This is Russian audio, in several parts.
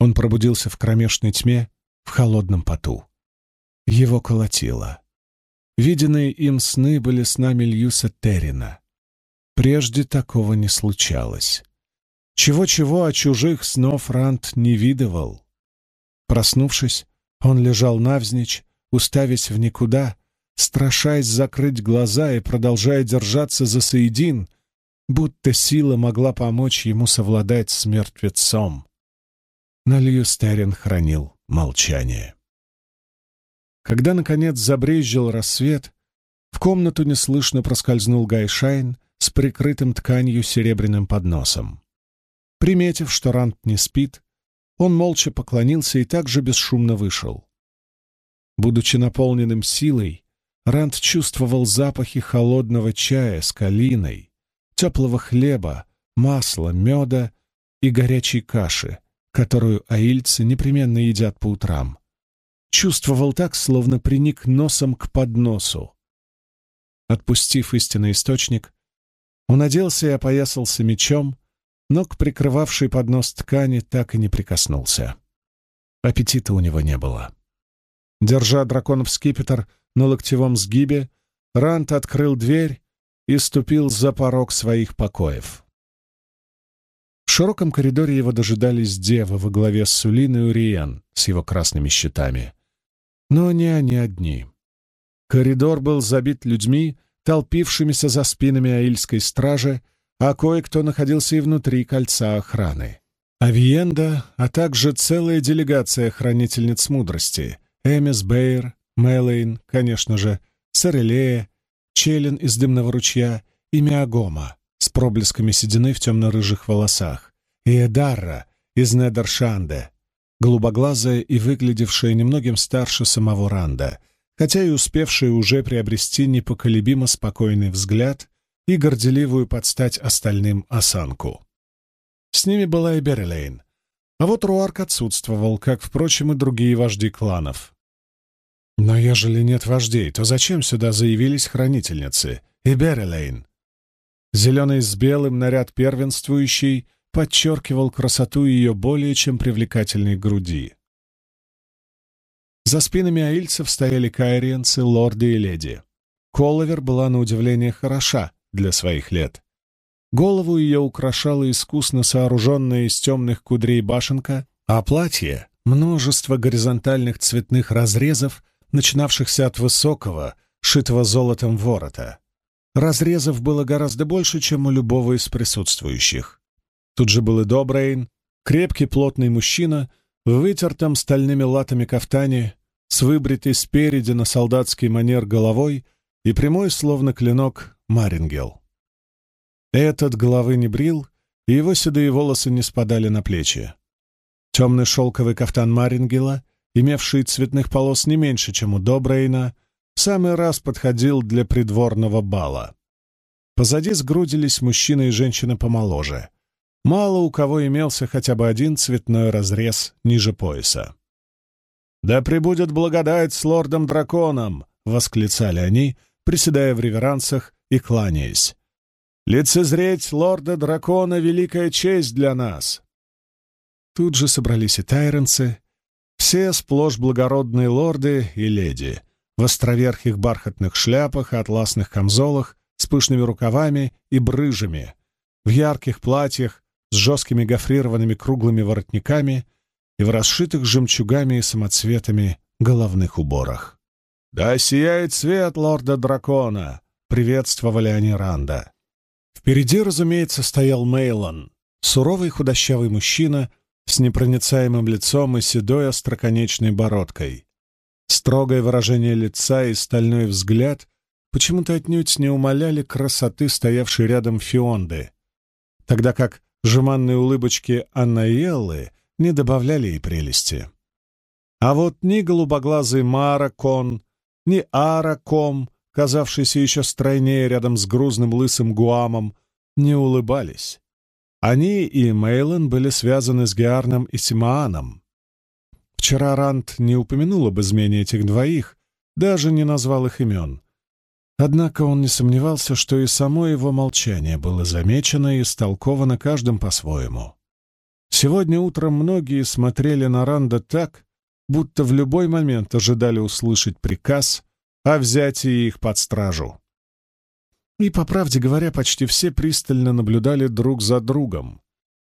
Он пробудился в кромешной тьме, в холодном поту. Его колотило. Виденные им сны были снами Льюса Террина. Прежде такого не случалось. Чего-чего, а чужих снов Рант не видывал. Проснувшись, он лежал навзничь, уставясь в никуда, страшась закрыть глаза и продолжая держаться за Саидин, будто сила могла помочь ему совладать с мертвецом. Но Льюстерин хранил молчание. Когда, наконец, забрезжил рассвет, в комнату неслышно проскользнул Гайшайн с прикрытым тканью серебряным подносом. Приметив, что Рант не спит, он молча поклонился и также бесшумно вышел. Будучи наполненным силой, Рант чувствовал запахи холодного чая с калиной, теплого хлеба, масла, меда и горячей каши, которую аильцы непременно едят по утрам. Чувствовал так, словно приник носом к подносу. Отпустив истинный источник, он оделся и опоясался мечом, но к прикрывавшей поднос ткани так и не прикоснулся. Аппетита у него не было. Держа драконов скипетр на локтевом сгибе, Рант открыл дверь и ступил за порог своих покоев. Широком коридоре его дожидались девы во главе с Сулиной Уриен с его красными щитами. Но не они одни. Коридор был забит людьми, толпившимися за спинами аильской стражи, а кое-кто находился и внутри кольца охраны. Авиенда, а также целая делегация хранительниц мудрости — Эмис Бейер, Мэлэйн, конечно же, Сарелея, Челин из Дымного ручья и Миагома с проблесками седины в темно-рыжих волосах, и Эдарра из Недершанде, голубоглазая и выглядевшая немногим старше самого Ранда, хотя и успевшая уже приобрести непоколебимо спокойный взгляд и горделивую подстать остальным осанку. С ними была и Берелейн, а вот Руарк отсутствовал, как, впрочем, и другие вожди кланов. Но ежели нет вождей, то зачем сюда заявились хранительницы и Берелейн? Зеленый с белым наряд первенствующий подчеркивал красоту ее более чем привлекательной груди. За спинами аильцев стояли кайриенцы, лорды и леди. Коловер была на удивление хороша для своих лет. Голову ее украшала искусно сооруженная из темных кудрей башенка, а платье — множество горизонтальных цветных разрезов, начинавшихся от высокого, шитого золотом ворота. Разрезов было гораздо больше, чем у любого из присутствующих. Тут же был и Добрейн, крепкий плотный мужчина в вытертом стальными латами кафтане, с выбритой спереди на солдатский манер головой и прямой, словно клинок, Марингел. Этот головы не брил, и его седые волосы не спадали на плечи. Темный шелковый кафтан Марингела, имевший цветных полос не меньше, чем у Добрейна, в самый раз подходил для придворного бала. Позади сгрудились мужчина и женщина помоложе — Мало у кого имелся хотя бы один цветной разрез ниже пояса. «Да пребудет благодать с лордом-драконом!» — восклицали они, приседая в реверансах и кланяясь. «Лицезреть лорда-дракона — великая честь для нас!» Тут же собрались и тайренцы, все сплошь благородные лорды и леди, в островерхих бархатных шляпах и атласных камзолах с пышными рукавами и брыжами, в ярких платьях с жесткими гофрированными круглыми воротниками и в расшитых жемчугами и самоцветами головных уборах. «Да сияет свет лорда-дракона!» — приветствовали они Ранда. Впереди, разумеется, стоял Мейлон, суровый худощавый мужчина с непроницаемым лицом и седой остроконечной бородкой. Строгое выражение лица и стальной взгляд почему-то отнюдь не умаляли красоты стоявшей рядом Фионды, тогда как Жеманные улыбочки Аннаеллы не добавляли ей прелести. А вот ни голубоглазый Мара Кон, ни Ара Ком, казавшийся еще стройнее рядом с грузным лысым Гуамом, не улыбались. Они и Мейлон были связаны с Геарном и Симааном. Вчера Рант не упомянул об измене этих двоих, даже не назвал их имен, Однако он не сомневался, что и само его молчание было замечено и истолковано каждым по-своему. Сегодня утром многие смотрели на Ранда так, будто в любой момент ожидали услышать приказ о взятии их под стражу. И, по правде говоря, почти все пристально наблюдали друг за другом.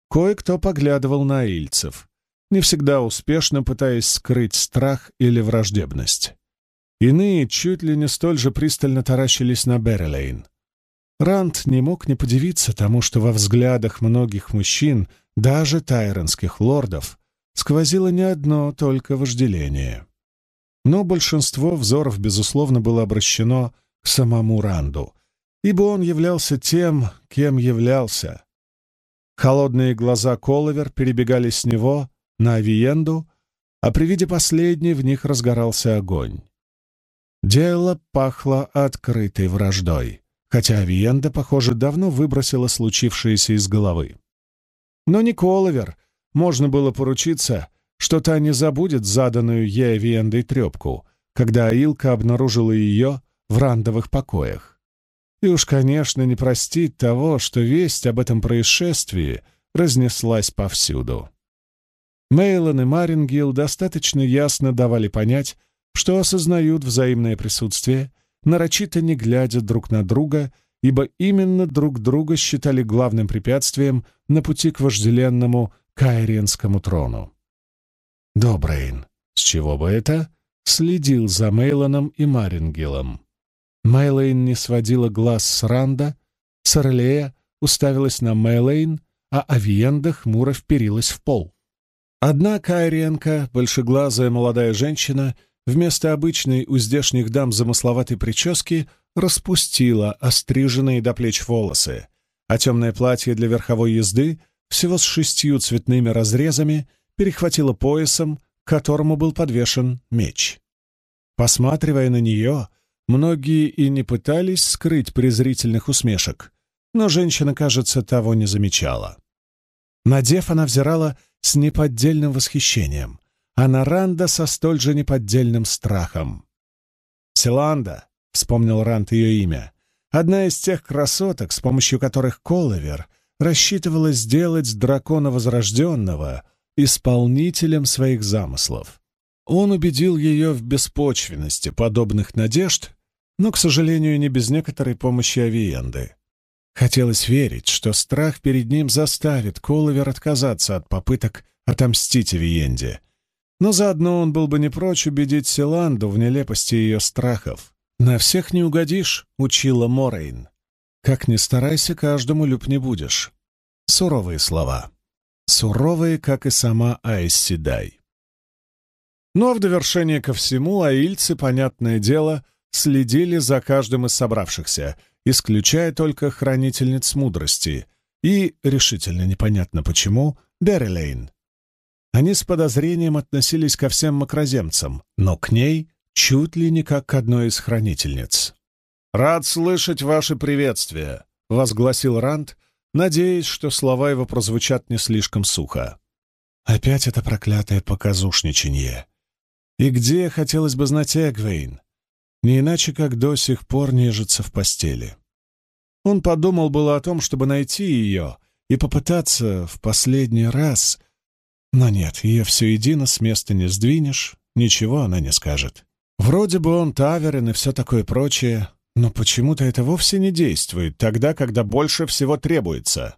Кое-кто поглядывал на ильцев, не всегда успешно пытаясь скрыть страх или враждебность. Иные чуть ли не столь же пристально таращились на Беррилейн. Ранд не мог не подивиться тому, что во взглядах многих мужчин, даже тайронских лордов, сквозило не одно только вожделение. Но большинство взоров, безусловно, было обращено к самому Ранду, ибо он являлся тем, кем являлся. Холодные глаза Коловер перебегали с него на Авиенду, а при виде последней в них разгорался огонь. Дело пахло открытой враждой, хотя Авиенда, похоже, давно выбросила случившееся из головы. Но не Коловер, можно было поручиться, что та не забудет заданную ей Авиендой трепку, когда Аилка обнаружила ее в рандовых покоях. И уж, конечно, не простит того, что весть об этом происшествии разнеслась повсюду. Мейлон и Марингил достаточно ясно давали понять, что осознают взаимное присутствие, нарочито не глядя друг на друга, ибо именно друг друга считали главным препятствием на пути к вожделенному Кайриенскому трону. Добрейн, с чего бы это, следил за Мейлоном и Марингелом. Мейлейн не сводила глаз с Ранда, Сарлея уставилась на Мейлейн, а Авиенда хмуро вперилась в пол. Одна Кайриенко, большеглазая молодая женщина, вместо обычной у здешних дам замысловатой прически распустила остриженные до плеч волосы, а темное платье для верховой езды всего с шестью цветными разрезами перехватила поясом, к которому был подвешен меч. Посматривая на нее, многие и не пытались скрыть презрительных усмешек, но женщина, кажется, того не замечала. Надев, она взирала с неподдельным восхищением — а Наранда со столь же неподдельным страхом. «Селанда», — вспомнил Ранд ее имя, — одна из тех красоток, с помощью которых Коловер рассчитывала сделать дракона Возрожденного исполнителем своих замыслов. Он убедил ее в беспочвенности подобных надежд, но, к сожалению, не без некоторой помощи Авиенды. Хотелось верить, что страх перед ним заставит Коловер отказаться от попыток отомстить Авиенде, но заодно он был бы не прочь убедить Силанду в нелепости ее страхов. «На всех не угодишь», — учила Морейн. «Как ни старайся, каждому люб не будешь». Суровые слова. Суровые, как и сама Айсседай. Но в довершение ко всему аильцы, понятное дело, следили за каждым из собравшихся, исключая только хранительниц мудрости и, решительно непонятно почему, Беррилейн, они с подозрением относились ко всем макроземцам, но к ней чуть ли не как к одной из хранительниц. «Рад слышать ваше приветствие», — возгласил Ранд, надеясь, что слова его прозвучат не слишком сухо. Опять это проклятое показушничанье. И где, хотелось бы знать, Эгвейн? Не иначе, как до сих пор нежится в постели. Он подумал было о том, чтобы найти ее и попытаться в последний раз но нет, ее все едино с места не сдвинешь, ничего она не скажет. Вроде бы он таверен и все такое прочее, но почему-то это вовсе не действует тогда, когда больше всего требуется.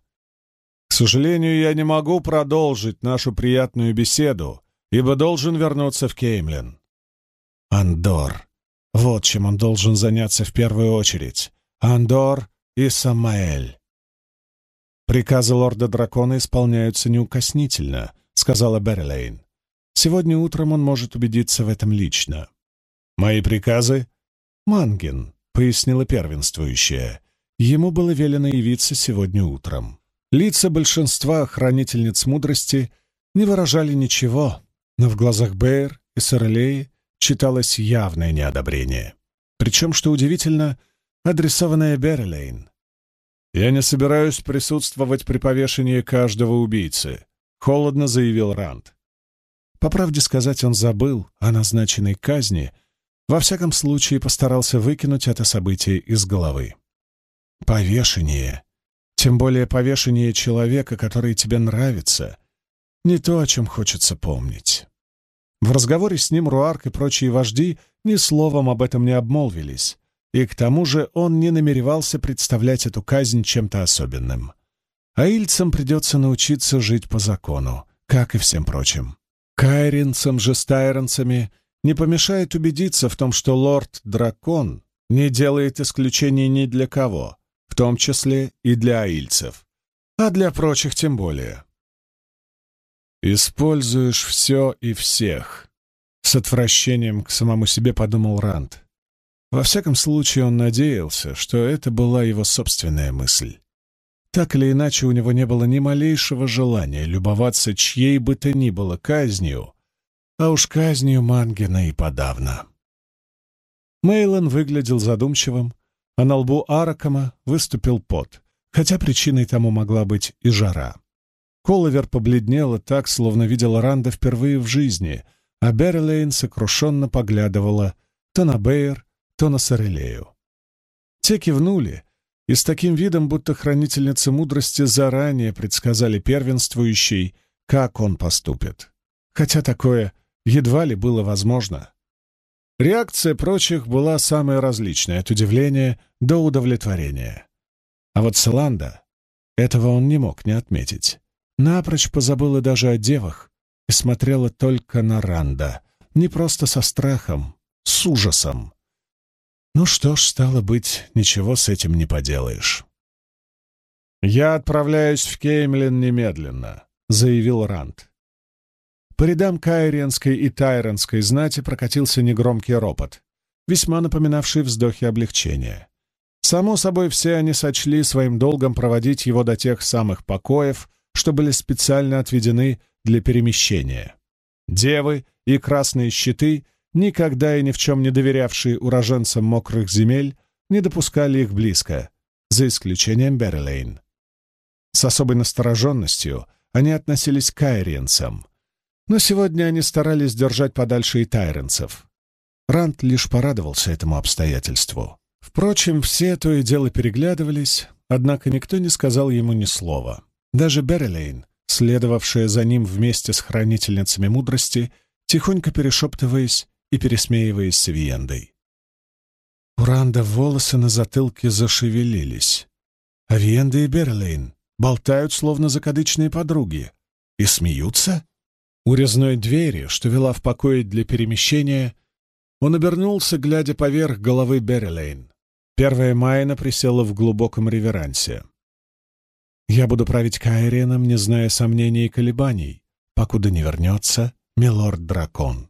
К сожалению, я не могу продолжить нашу приятную беседу, ибо должен вернуться в Кеймлин. Андор. Вот чем он должен заняться в первую очередь. Андор и Самаэль. Приказы лорда-дракона исполняются неукоснительно, сказала Берлейн. «Сегодня утром он может убедиться в этом лично». «Мои приказы?» «Манген», — пояснила первенствующая. Ему было велено явиться сегодня утром. Лица большинства хранительниц мудрости не выражали ничего, но в глазах Бэйр и Сорелеи читалось явное неодобрение. Причем, что удивительно, адресованное Берлейн. «Я не собираюсь присутствовать при повешении каждого убийцы», — холодно заявил Ранд. По правде сказать, он забыл о назначенной казни, во всяком случае постарался выкинуть это событие из головы. Повешение, тем более повешение человека, который тебе нравится, не то, о чем хочется помнить. В разговоре с ним Руарк и прочие вожди ни словом об этом не обмолвились, и к тому же он не намеревался представлять эту казнь чем-то особенным. А ильцам придется научиться жить по закону, как и всем прочим. Кайринцам же с тайронцами не помешает убедиться в том, что лорд-дракон не делает исключений ни для кого, в том числе и для аильцев, а для прочих тем более. «Используешь все и всех», — с отвращением к самому себе подумал Ранд. Во всяком случае, он надеялся, что это была его собственная мысль. Так или иначе, у него не было ни малейшего желания любоваться чьей бы то ни было казнью, а уж казнью Мангена и подавно. Мейлон выглядел задумчивым, а на лбу Аракама выступил пот, хотя причиной тому могла быть и жара. Коловер побледнела так, словно видела Ранда впервые в жизни, а Берлейн сокрушенно поглядывала то на Бейер, то на Сорелею. Те кивнули, и с таким видом, будто хранительницы мудрости заранее предсказали первенствующей, как он поступит. Хотя такое едва ли было возможно. Реакция прочих была самая различная, от удивления до удовлетворения. А вот Саланда, этого он не мог не отметить, напрочь позабыла даже о девах и смотрела только на Ранда, не просто со страхом, с ужасом. Ну что ж, стало быть, ничего с этим не поделаешь. «Я отправляюсь в Кеймлин немедленно», — заявил Ранд. По рядам Кайриенской и Тайронской знати прокатился негромкий ропот, весьма напоминавший вздохи облегчения. Само собой, все они сочли своим долгом проводить его до тех самых покоев, что были специально отведены для перемещения. Девы и красные щиты никогда и ни в чем не доверявшие уроженцам мокрых земель, не допускали их близко, за исключением Берлейн. С особой настороженностью они относились к айриенцам, но сегодня они старались держать подальше и тайренцев. Рант лишь порадовался этому обстоятельству. Впрочем, все то и дело переглядывались, однако никто не сказал ему ни слова. Даже Берлейн, следовавшая за ним вместе с хранительницами мудрости, тихонько перешептываясь, и пересмеиваясь с Виендой. У Ранда волосы на затылке зашевелились. А Виенда и Берлейн болтают, словно закадычные подруги, и смеются. У резной двери, что вела в покое для перемещения, он обернулся, глядя поверх головы Берлейн. Первая Майна присела в глубоком реверансе. «Я буду править Кайреном, не зная сомнений и колебаний, покуда не вернется милорд-дракон».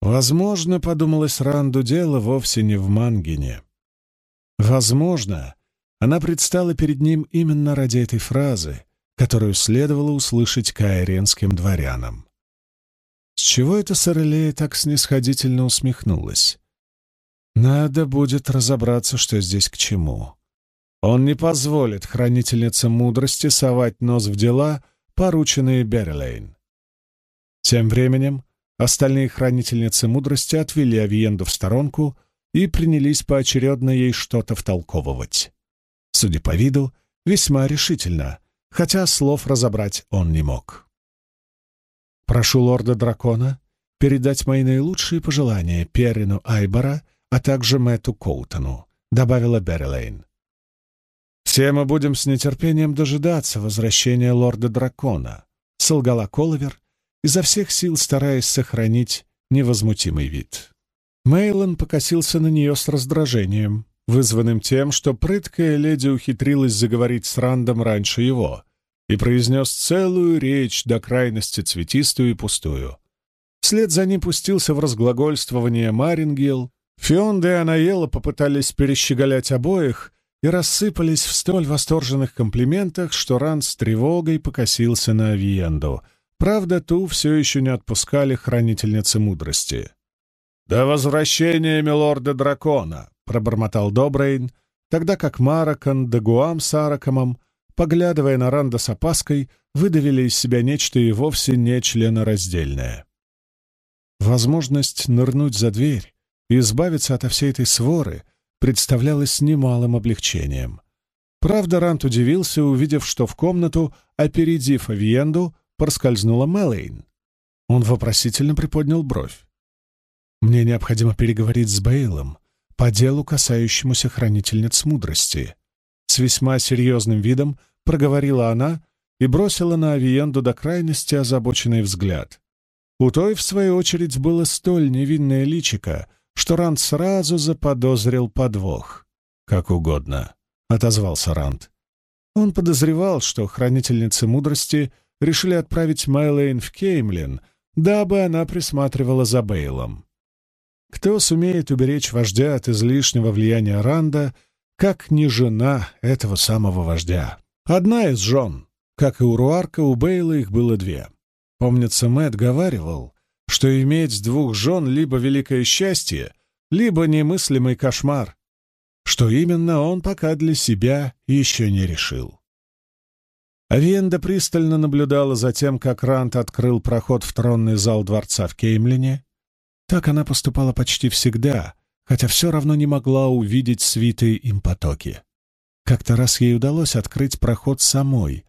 Возможно, подумалось Ранду, дело вовсе не в Мангине. Возможно, она предстала перед ним именно ради этой фразы, которую следовало услышать каиренским дворянам. С чего это Сорелея так снисходительно усмехнулась? Надо будет разобраться, что здесь к чему. Он не позволит хранительнице мудрости совать нос в дела, порученные Берлейн. Тем временем Остальные хранительницы мудрости отвели Авиенду в сторонку и принялись поочередно ей что-то втолковывать. Судя по виду, весьма решительно, хотя слов разобрать он не мог. «Прошу лорда-дракона передать мои наилучшие пожелания Перину Айбора, а также Мэтту Коутону», — добавила Беррилейн. «Все мы будем с нетерпением дожидаться возвращения лорда-дракона», — солгала Коловер, изо всех сил стараясь сохранить невозмутимый вид. Мейлон покосился на нее с раздражением, вызванным тем, что прыткая леди ухитрилась заговорить с Рандом раньше его и произнес целую речь до крайности цветистую и пустую. Вслед за ним пустился в разглагольствование Марингел. Фионда и Анаела попытались перещеголять обоих и рассыпались в столь восторженных комплиментах, что Ранд с тревогой покосился на Авиенду — Правда, ту все еще не отпускали хранительницы мудрости. «До возвращения милорда-дракона!» — пробормотал Добрейн, тогда как Маракон да Гуам с Аракомом, поглядывая на Ранда с опаской, выдавили из себя нечто и вовсе не членораздельное. Возможность нырнуть за дверь и избавиться от всей этой своры представлялась немалым облегчением. Правда, Рант удивился, увидев, что в комнату, опередив Авиенду, проскользнула Мэлэйн. Он вопросительно приподнял бровь. «Мне необходимо переговорить с Бейлом по делу, касающемуся хранительниц мудрости». С весьма серьезным видом проговорила она и бросила на Авиенду до крайности озабоченный взгляд. У той, в свою очередь, было столь невинное личико, что Ранд сразу заподозрил подвох. «Как угодно», — отозвался Ранд. Он подозревал, что хранительницы мудрости решили отправить Майлейн в Кеймлин, дабы она присматривала за Бейлом. Кто сумеет уберечь вождя от излишнего влияния Ранда, как не жена этого самого вождя? Одна из жен, как и у Руарка, у Бейла их было две. Помнится, Мэтт говаривал, что иметь двух жен либо великое счастье, либо немыслимый кошмар, что именно он пока для себя еще не решил. Авиенда пристально наблюдала за тем, как Рант открыл проход в тронный зал дворца в Кеймлине. Так она поступала почти всегда, хотя все равно не могла увидеть свитые им потоки. Как-то раз ей удалось открыть проход самой,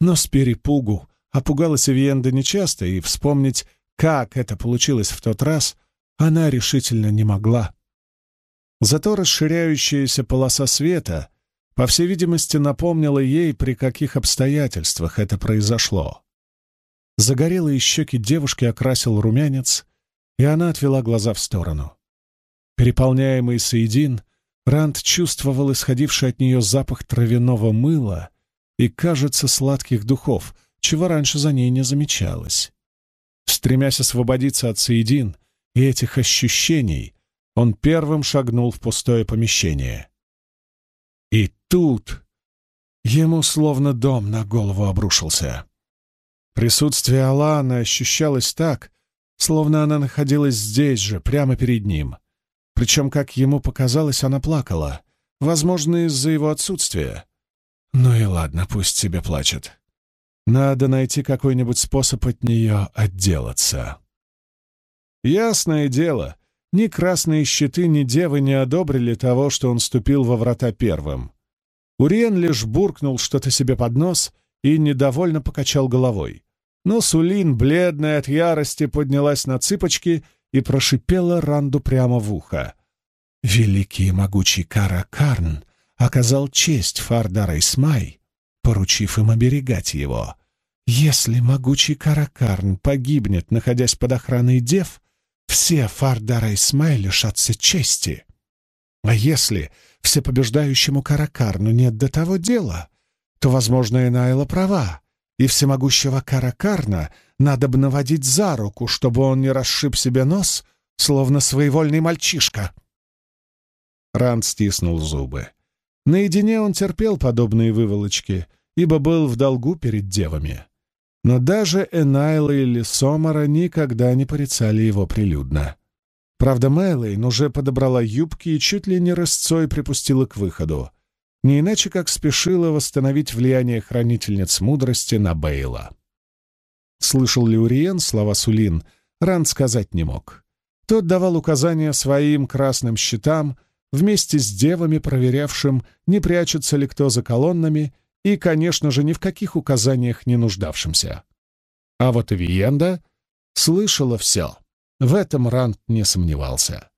но с перепугу Опугалась Авиенда нечасто, и вспомнить, как это получилось в тот раз, она решительно не могла. Зато расширяющаяся полоса света, по всей видимости, напомнила ей, при каких обстоятельствах это произошло. Загорелые щеки девушки окрасил румянец, и она отвела глаза в сторону. Переполняемый соедин, Ранд чувствовал исходивший от нее запах травяного мыла и, кажется, сладких духов — чего раньше за ней не замечалось. Стремясь освободиться от соедин и этих ощущений, он первым шагнул в пустое помещение. Тут ему словно дом на голову обрушился. Присутствие Алана ощущалось так, словно она находилась здесь же, прямо перед ним. Причем, как ему показалось, она плакала, возможно, из-за его отсутствия. Ну и ладно, пусть себе плачет. Надо найти какой-нибудь способ от нее отделаться. Ясное дело, ни красные щиты, ни девы не одобрили того, что он ступил во врата первым. Уриен лишь буркнул что-то себе под нос и недовольно покачал головой. Но Сулин, бледная от ярости, поднялась на цыпочки и прошипела Ранду прямо в ухо. «Великий и могучий Каракарн оказал честь Фардара Исмай поручив им оберегать его. Если могучий Каракарн погибнет, находясь под охраной дев, все Фардара и Смай лишатся чести. А если всепобеждающему Каракарну нет до того дела, то, возможно, и Найла права, и всемогущего Каракарна надо бы наводить за руку, чтобы он не расшиб себе нос, словно своевольный мальчишка. Ранд стиснул зубы. Наедине он терпел подобные выволочки, ибо был в долгу перед девами. Но даже Энайла или Сомара никогда не порицали его прилюдно. Правда, Мэлэйн уже подобрала юбки и чуть ли не рысцой припустила к выходу, не иначе как спешила восстановить влияние хранительниц мудрости на Бейла. Слышал ли Уриен слова Сулин, Ранд сказать не мог. Тот давал указания своим красным щитам, вместе с девами, проверявшим, не прячется ли кто за колоннами, и, конечно же, ни в каких указаниях не нуждавшимся. А вот Виенда слышала все. В этом Рант не сомневался.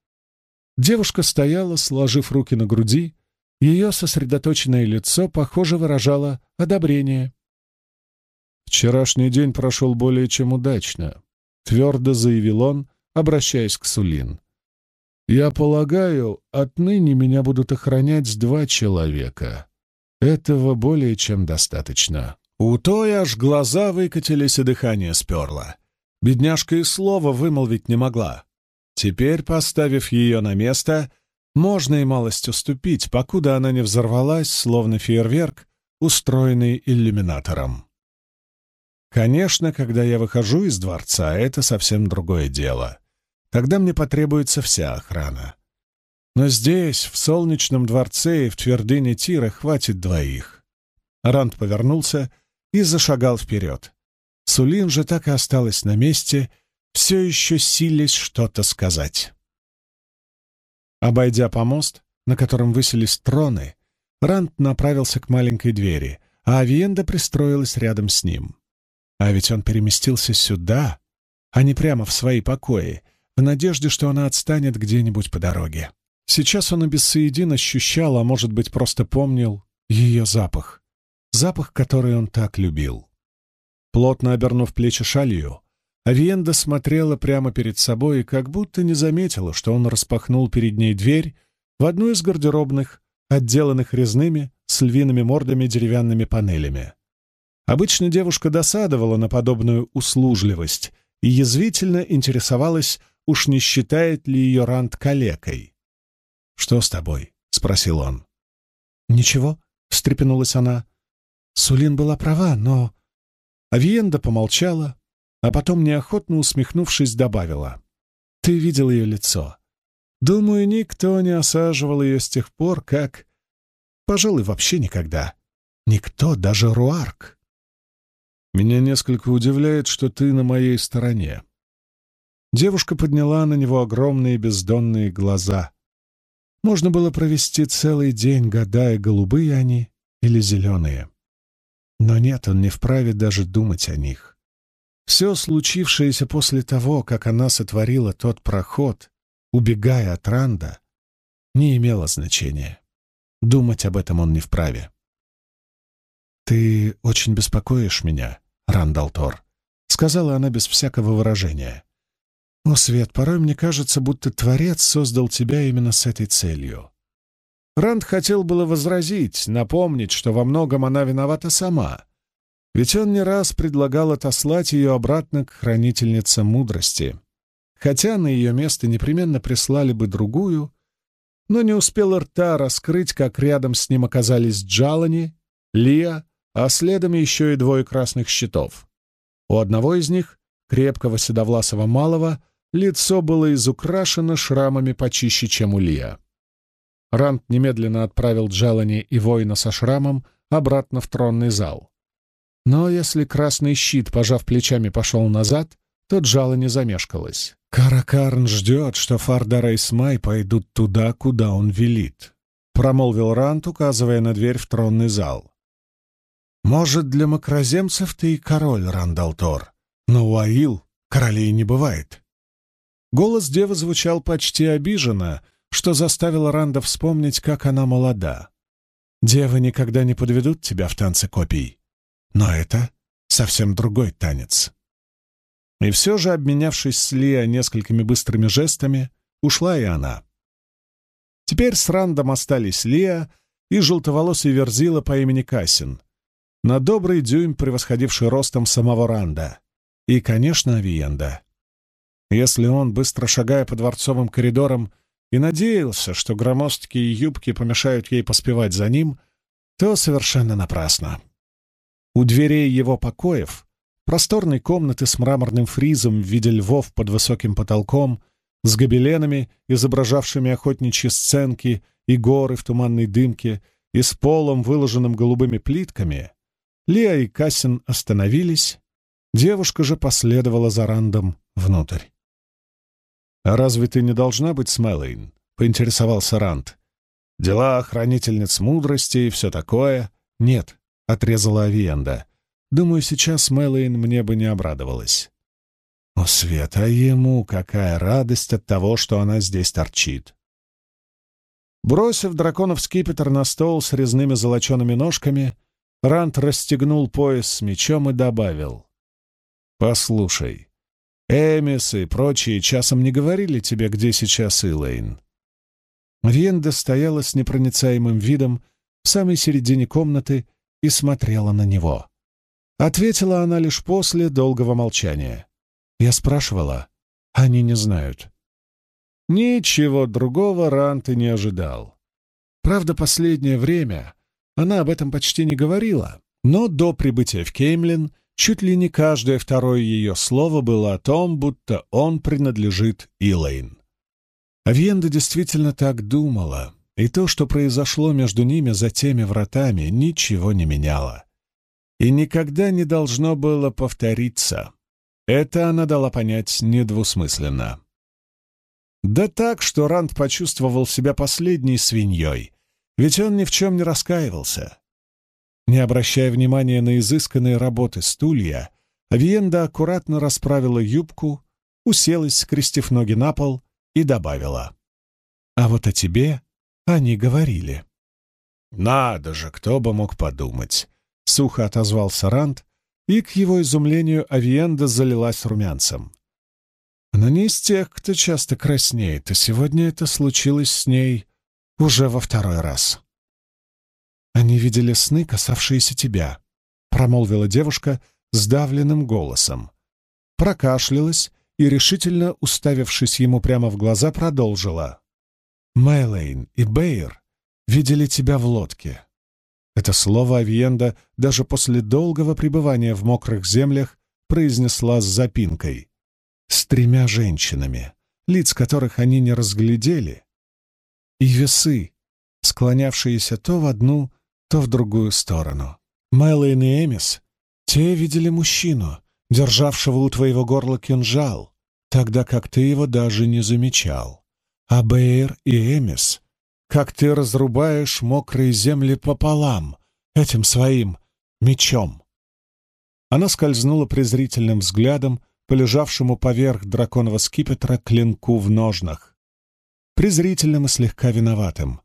Девушка стояла, сложив руки на груди, ее сосредоточенное лицо, похоже, выражало одобрение. «Вчерашний день прошел более чем удачно», — твердо заявил он, обращаясь к Сулин. «Я полагаю, отныне меня будут охранять два человека. Этого более чем достаточно. У той аж глаза выкатились и дыхание сперло. Бедняжка и слова вымолвить не могла. Теперь, поставив ее на место, можно и малость уступить, покуда она не взорвалась, словно фейерверк, устроенный иллюминатором. Конечно, когда я выхожу из дворца, это совсем другое дело. Тогда мне потребуется вся охрана. Но здесь, в солнечном дворце и в твердыне Тира, хватит двоих. Ранд повернулся и зашагал вперед. Сулин же так и осталась на месте, все еще сились что-то сказать. Обойдя помост, на котором высились троны, Ранд направился к маленькой двери, а Авиенда пристроилась рядом с ним. А ведь он переместился сюда, а не прямо в свои покои, в надежде, что она отстанет где-нибудь по дороге. Сейчас он и ощущал, а может быть, просто помнил ее запах. Запах, который он так любил. Плотно обернув плечи шалью, Авиенда смотрела прямо перед собой и как будто не заметила, что он распахнул перед ней дверь в одну из гардеробных, отделанных резными, с львиными мордами деревянными панелями. Обычно девушка досадовала на подобную услужливость и язвительно интересовалась, уж не считает ли ее Ранд калекой. «Что с тобой?» — спросил он. «Ничего», — встрепенулась она. Сулин была права, но... Авиенда помолчала, а потом, неохотно усмехнувшись, добавила. «Ты видел ее лицо. Думаю, никто не осаживал ее с тех пор, как... Пожалуй, вообще никогда. Никто, даже Руарк. Меня несколько удивляет, что ты на моей стороне». Девушка подняла на него огромные бездонные глаза. Можно было провести целый день, гадая, голубые они или зеленые. Но нет, он не вправе даже думать о них. Все случившееся после того, как она сотворила тот проход, убегая от Ранда, не имело значения. Думать об этом он не вправе. «Ты очень беспокоишь меня, Рандалтор», — сказала она без всякого выражения. «О, Свет, порой мне кажется, будто Творец создал тебя именно с этой целью». Ранд хотел было возразить, напомнить, что во многом она виновата сама, ведь он не раз предлагал отослать ее обратно к хранительнице мудрости, хотя на ее место непременно прислали бы другую, но не успел рта раскрыть, как рядом с ним оказались Джалани, Лия, а следом еще и двое красных щитов. У одного из них, крепкого седовласого малого, лицо было изукрашено шрамами почище, чем у Лия. Рант немедленно отправил Джалани и воина со шрамом обратно в тронный зал. Но если красный щит, пожав плечами, пошел назад, то Джала не замешкалась. «Каракарн ждет, что Фардара и Смай пойдут туда, куда он велит», — промолвил Рант, указывая на дверь в тронный зал. «Может, для макроземцев ты и король, Рандалтор, но у Аил королей не бывает». Голос девы звучал почти обиженно, что заставило Ранда вспомнить, как она молода. «Девы никогда не подведут тебя в танце копий. Но это совсем другой танец. И все же, обменявшись с Лиа несколькими быстрыми жестами, ушла и она. Теперь с Рандом остались Лиа и желтоволосый верзила по имени Кассин, на добрый дюйм превосходивший ростом самого Ранда, и, конечно, Авиенда. Если он, быстро шагая по дворцовым коридорам, и надеялся, что громоздкие юбки помешают ей поспевать за ним, то совершенно напрасно. У дверей его покоев, просторной комнаты с мраморным фризом в виде львов под высоким потолком, с гобеленами, изображавшими охотничьи сценки и горы в туманной дымке, и с полом, выложенным голубыми плитками, Лиа и Кассин остановились, девушка же последовала за Рандом внутрь. «А разве ты не должна быть с Мэлэйн?» — поинтересовался Ранд. «Дела хранительниц мудрости и все такое?» «Нет», — отрезала Авиенда. «Думаю, сейчас Мэлэйн мне бы не обрадовалась». О, Свет, а ему какая радость от того, что она здесь торчит. Бросив драконов скипетр на стол с резными золочеными ножками, Рант расстегнул пояс с мечом и добавил. «Послушай, Эмис и прочие часом не говорили тебе, где сейчас Илэйн?» Риенда стояла с непроницаемым видом в самой середине комнаты и смотрела на него. Ответила она лишь после долгого молчания. Я спрашивала. Они не знают. Ничего другого Рант и не ожидал. Правда, последнее время она об этом почти не говорила, но до прибытия в Кеймлин чуть ли не каждое второе ее слово было о том, будто он принадлежит Илэйн. Авиенда действительно так думала, и то, что произошло между ними за теми вратами, ничего не меняло. И никогда не должно было повториться. Это она дала понять недвусмысленно. Да так, что Ранд почувствовал себя последней свиньей, ведь он ни в чем не раскаивался. Не обращая внимания на изысканные работы стулья, Авиенда аккуратно расправила юбку, уселась, скрестив ноги на пол, и добавила. «А вот о тебе они говорили». «Надо же, кто бы мог подумать!» — сухо отозвался Рант, и, к его изумлению, Авиенда залилась румянцем. Она не из тех, кто часто краснеет, и сегодня это случилось с ней уже во второй раз. «Они видели сны, касавшиеся тебя», — промолвила девушка сдавленным голосом. Прокашлялась и, решительно уставившись ему прямо в глаза, продолжила. «Мэлэйн и Бэйр видели тебя в лодке». Это слово Авиенда даже после долгого пребывания в мокрых землях произнесла с запинкой. С тремя женщинами, лиц которых они не разглядели, и весы, склонявшиеся то в одну, то в другую сторону. Мэлэйн и Эмис, те видели мужчину, державшего у твоего горла кинжал, тогда как ты его даже не замечал. А Бэйр и Эмис, как ты разрубаешь мокрые земли пополам этим своим мечом. Она скользнула презрительным взглядом по лежавшему поверх драконового скипетра клинку в ножнах. Презрительным и слегка виноватым.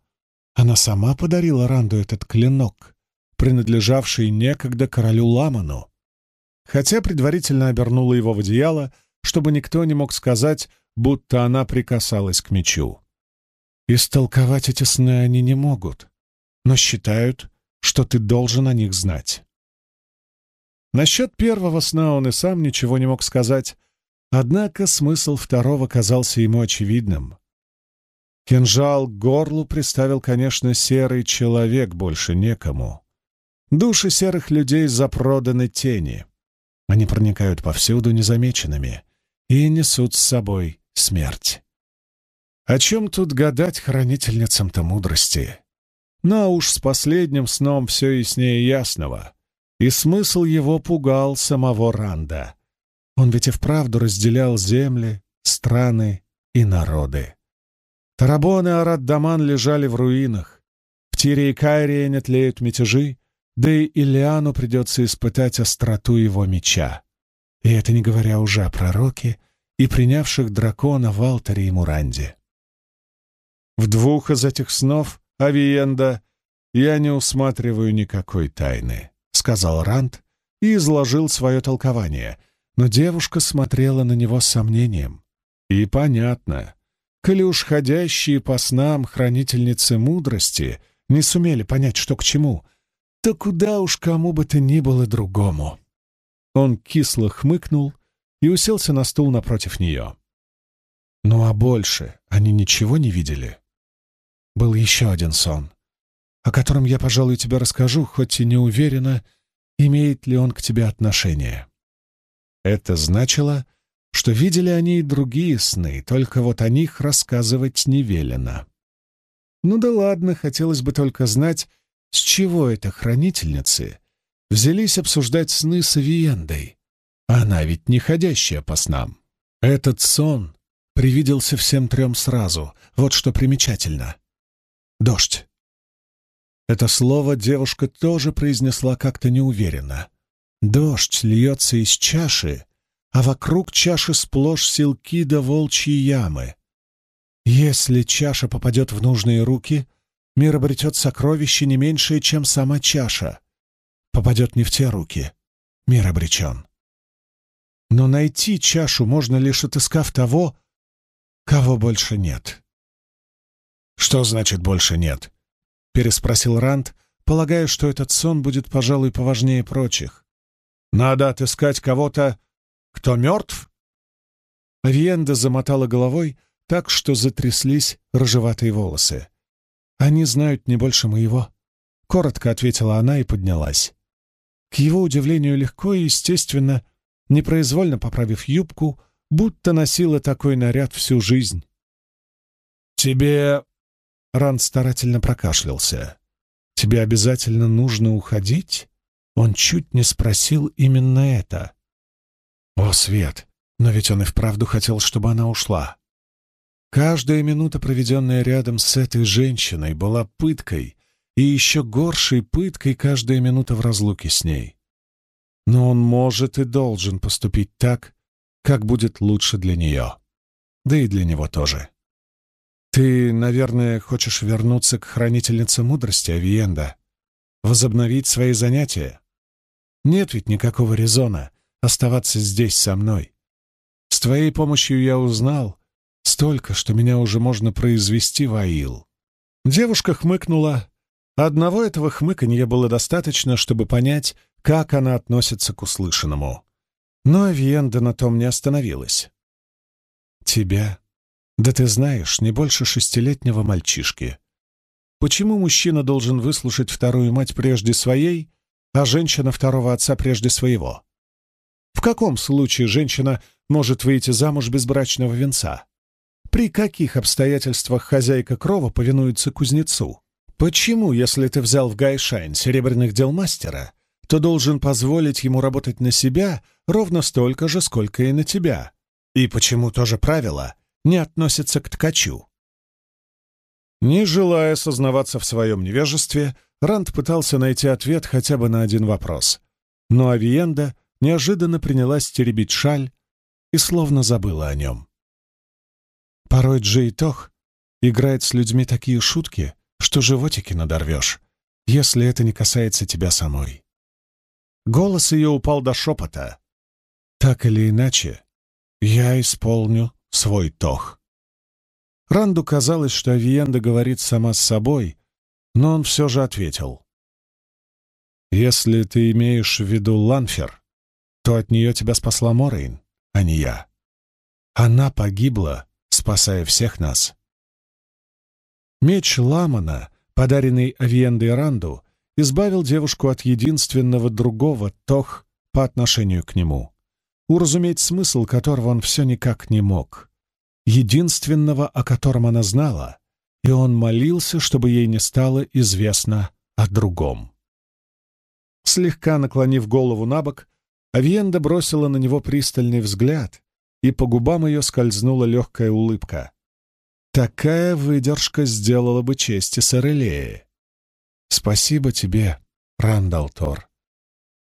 Она сама подарила Ранду этот клинок, принадлежавший некогда королю Ламану хотя предварительно обернула его в одеяло, чтобы никто не мог сказать, будто она прикасалась к мечу. Истолковать эти сны они не могут, но считают, что ты должен о них знать. Насчет первого сна он и сам ничего не мог сказать, однако смысл второго казался ему очевидным. Кинжал к горлу приставил, конечно, серый человек, больше некому. Души серых людей запроданы тени. Они проникают повсюду незамеченными и несут с собой смерть. О чем тут гадать хранительницам-то мудрости? Но уж с последним сном все яснее ясного, и смысл его пугал самого Ранда. Он ведь и вправду разделял земли, страны и народы. Тарабон и Арат-Даман лежали в руинах. В Тире и Кайре не тлеют мятежи, да и Илиану придется испытать остроту его меча. И это не говоря уже о пророке и принявших дракона в алтаре и Муранде. В двух из этих снов, Авиенда, я не усматриваю никакой тайны, — сказал Ранд и изложил свое толкование, но девушка смотрела на него с сомнением. И понятно, коли уж ходящие по снам хранительницы мудрости не сумели понять, что к чему — то куда уж кому бы то ни было другому. Он кисло хмыкнул и уселся на стул напротив нее. Ну а больше они ничего не видели? Был еще один сон, о котором я, пожалуй, тебе расскажу, хоть и не уверена, имеет ли он к тебе отношение. Это значило, что видели они и другие сны, только вот о них рассказывать не велено. Ну да ладно, хотелось бы только знать, с чего это хранительницы взялись обсуждать сны с Авиендой? Она ведь не ходящая по снам. Этот сон привиделся всем трем сразу. Вот что примечательно. Дождь. Это слово девушка тоже произнесла как-то неуверенно. Дождь льется из чаши, а вокруг чаши сплошь селки да волчьи ямы. Если чаша попадет в нужные руки, мир обретет сокровище не меньшее, чем сама чаша. Попадет не в те руки. Мир обречен. Но найти чашу можно лишь отыскав того, кого больше нет. «Что значит «больше нет»?» — переспросил Ранд, полагая, что этот сон будет, пожалуй, поважнее прочих. «Надо отыскать кого-то, кто мертв?» Авиенда замотала головой так, что затряслись рыжеватые волосы. «Они знают не больше моего», — коротко ответила она и поднялась. К его удивлению легко и, естественно, непроизвольно поправив юбку, будто носила такой наряд всю жизнь. «Тебе...» — Ранд старательно прокашлялся. «Тебе обязательно нужно уходить?» Он чуть не спросил именно это. «О, Свет! Но ведь он и вправду хотел, чтобы она ушла. Каждая минута, проведенная рядом с этой женщиной, была пыткой, и еще горшей пыткой каждая минута в разлуке с ней. но он может и должен поступить так, как будет лучше для нее. Да и для него тоже. Ты, наверное, хочешь вернуться к хранительнице мудрости, Авиенда? Возобновить свои занятия? Нет ведь никакого резона оставаться здесь со мной. С твоей помощью я узнал столько, что меня уже можно произвести в Аил. Девушка хмыкнула. Одного этого хмыканья было достаточно, чтобы понять, как она относится к услышанному. Но Авиенда на том не остановилась. «Тебя? Да ты знаешь, не больше шестилетнего мальчишки. Почему мужчина должен выслушать вторую мать прежде своей, а женщина второго отца прежде своего? Каком случае женщина может выйти замуж без брачного венца? При каких обстоятельствах хозяйка крова повинуется кузнецу? Почему, если ты взял в Гайшайн серебряных дел мастера, то должен позволить ему работать на себя ровно столько же, сколько и на тебя. И почему то же правило не относится к ткачу? Не желая сознаваться в своем невежестве, Ранд пытался найти ответ хотя бы на один вопрос. Но Авиенда неожиданно принялась теребить шаль и словно забыла о нем. Порой Джей Тох играет с людьми такие шутки, что животики надорвешь, если это не касается тебя самой. Голос ее упал до шепота. «Так или иначе, я исполню свой тох». Ранду казалось, что Авиенда говорит сама с собой, но он все же ответил. «Если ты имеешь в виду Ланфер, то от нее тебя спасла Морейн, а не я. Она погибла, спасая всех нас». Меч Ламана, подаренный Авиендой Ранду, избавил девушку от единственного другого Тох по отношению к нему, уразуметь смысл которого он все никак не мог, единственного, о котором она знала, и он молился, чтобы ей не стало известно о другом. Слегка наклонив голову на бок, Авиенда бросила на него пристальный взгляд, и по губам ее скользнула легкая улыбка. Такая выдержка сделала бы честь Сорелее. Спасибо тебе, Рандал Тор.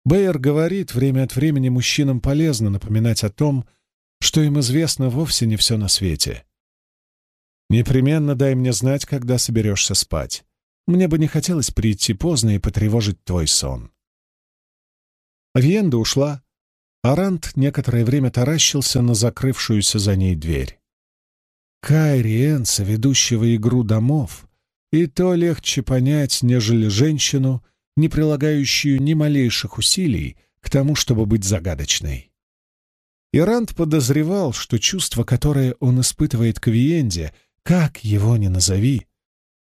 Бейер говорит, время от времени мужчинам полезно напоминать о том, что им известно вовсе не все на свете. Непременно дай мне знать, когда соберешься спать. Мне бы не хотелось прийти поздно и потревожить твой сон. Авиенда ушла, а Ранд некоторое время таращился на закрывшуюся за ней дверь. Кайри Энса, ведущего игру домов, и то легче понять, нежели женщину, не прилагающую ни малейших усилий к тому, чтобы быть загадочной. Ирант подозревал, что чувство, которое он испытывает к Виенде, как его ни назови,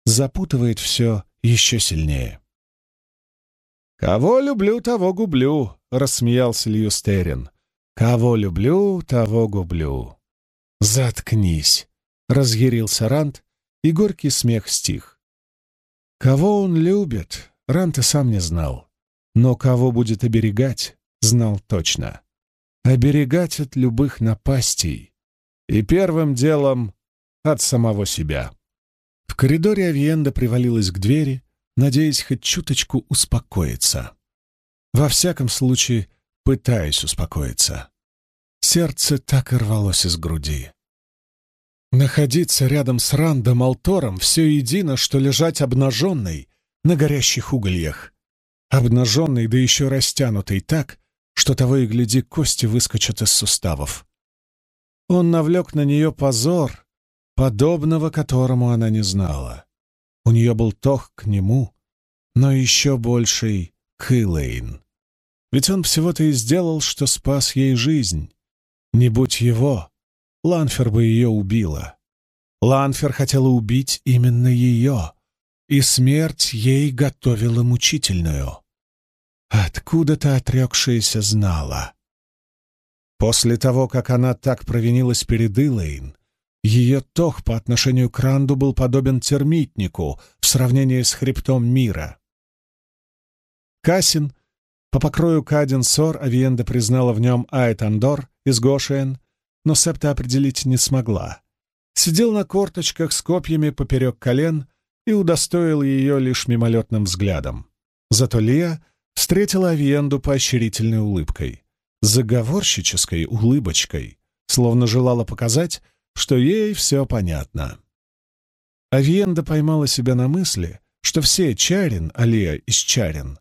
запутывает все еще сильнее. «Кого люблю, того гублю», — рассмеялся Льюстерин. «Кого люблю, того гублю». «Заткнись», — разъярился Рант, и горький смех стих. Кого он любит, Рант и сам не знал, но кого будет оберегать, знал точно. Оберегать от любых напастей и первым делом от самого себя. В коридоре Авиенда привалилась к двери, надеясь хоть чуточку успокоиться. Во всяком случае, пытаясь успокоиться. Сердце так и рвалось из груди. Находиться рядом с Рандом Алтором все едино, что лежать обнаженной на горящих угольях. Обнаженной, да еще растянутой так, что того и гляди, кости выскочат из суставов. Он навлек на нее позор, подобного которому она не знала. У нее был тох к нему, но еще больший к Элейн. Ведь он всего-то и сделал, что спас ей жизнь. Не будь его, Ланфер бы ее убила. Ланфер хотела убить именно ее, и смерть ей готовила мучительную. Откуда-то отрекшаяся знала. После того, как она так провинилась перед Илэйн, ее тох по отношению к Ранду был подобен термитнику в сравнении с хребтом мира. Касин, по покрою Каден Сор, Авиенда признала в нем Айтандор из Гошиен, но Септа определить не смогла. Сидел на корточках с копьями поперек колен и удостоил ее лишь мимолетным взглядом. Зато Лия встретила Авиенду поощрительной улыбкой, заговорщической улыбочкой, словно желала показать, что ей все понятно. Авиенда поймала себя на мысли, что все Чарин, Алия из Чарин,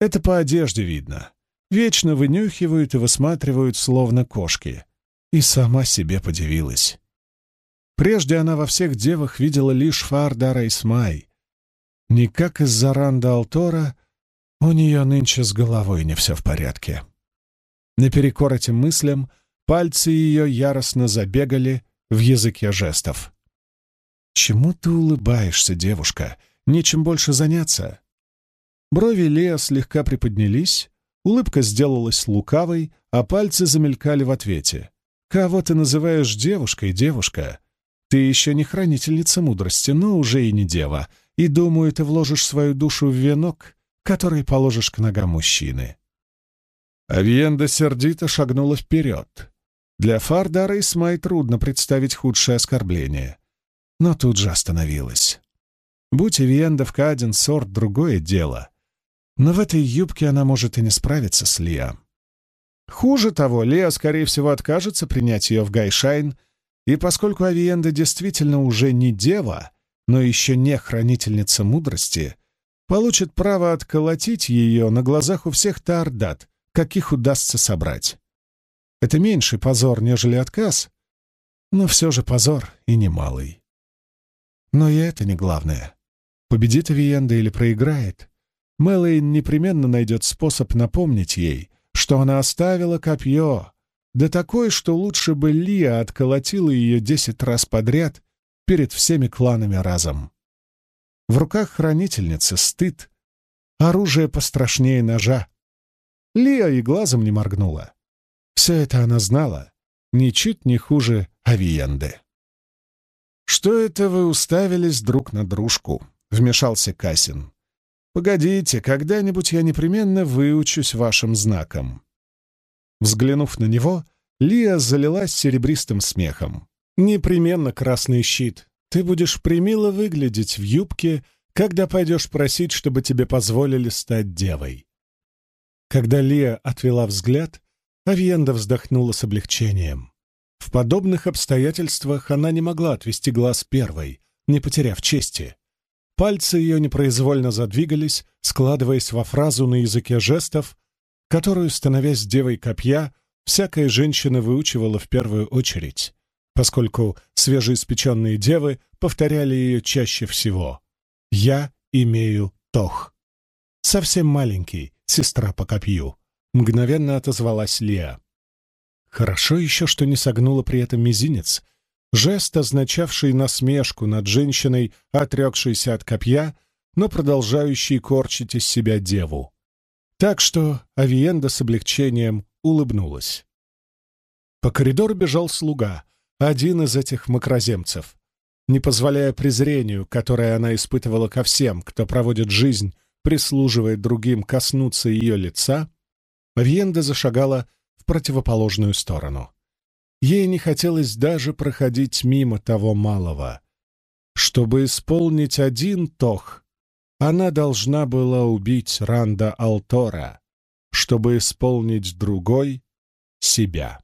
это по одежде видно, вечно вынюхивают и высматривают, словно кошки, и сама себе подивилась. Прежде она во всех девах видела лишь Фардара и Смай. Никак из-за Ранда Алтора у нее нынче с головой не все в порядке. Наперекор этим мыслям пальцы ее яростно забегали в языке жестов. «Чему ты улыбаешься, девушка? Нечем больше заняться?» Брови Леа слегка приподнялись, улыбка сделалась лукавой, а пальцы замелькали в ответе. «Кого ты называешь девушкой, девушка? Ты еще не хранительница мудрости, но уже и не дева, и, думаю, ты вложишь свою душу в венок, который положишь к ногам мужчины». Авиенда сердито шагнула вперед. Для Фардара и Смай трудно представить худшее оскорбление. Но тут же остановилась. Будь Авиенда в Каден сорт — другое дело. Но в этой юбке она может и не справиться с Лиа. Хуже того, Леа, скорее всего, откажется принять ее в Гайшайн — и поскольку Авиенда действительно уже не дева, но еще не хранительница мудрости, получит право отколотить ее на глазах у всех таордат, каких удастся собрать. Это меньший позор, нежели отказ, но все же позор и немалый. Но и это не главное. Победит Авиенда или проиграет, Мэлэйн непременно найдет способ напомнить ей, что она оставила копье, да такой, что лучше бы Лия отколотила ее десять раз подряд перед всеми кланами разом. В руках хранительницы стыд, оружие пострашнее ножа. Лия и глазом не моргнула. Все это она знала, ничуть не хуже Авиенды. «Что это вы уставились друг на дружку?» — вмешался Касин. «Погодите, когда-нибудь я непременно выучусь вашим знаком». Взглянув на него, Лия залилась серебристым смехом. «Непременно красный щит. Ты будешь примило выглядеть в юбке, когда пойдешь просить, чтобы тебе позволили стать девой». Когда Лия отвела взгляд, Авиенда вздохнула с облегчением. В подобных обстоятельствах она не могла отвести глаз первой, не потеряв чести. Пальцы ее непроизвольно задвигались, складываясь во фразу на языке жестов, которую, становясь девой копья, всякая женщина выучивала в первую очередь, поскольку свежеиспеченные девы повторяли ее чаще всего. «Я имею тох». «Совсем маленький, сестра по копью», — мгновенно отозвалась Лия. Хорошо еще, что не согнула при этом мизинец, жест, означавший насмешку над женщиной, отрекшейся от копья, но продолжающей корчить из себя деву. Так что Авиенда с облегчением улыбнулась. По коридору бежал слуга, один из этих макроземцев. Не позволяя презрению, которое она испытывала ко всем, кто проводит жизнь, прислуживая другим коснуться ее лица, Авиенда зашагала в противоположную сторону. Ей не хотелось даже проходить мимо того малого. Чтобы исполнить один тох, она должна была убить Ранда Алтора, чтобы исполнить другой — себя.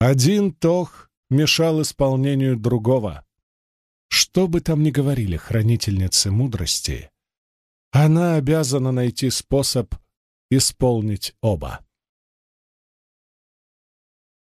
Один тох мешал исполнению другого. Что бы там ни говорили хранительницы мудрости, она обязана найти способ исполнить оба.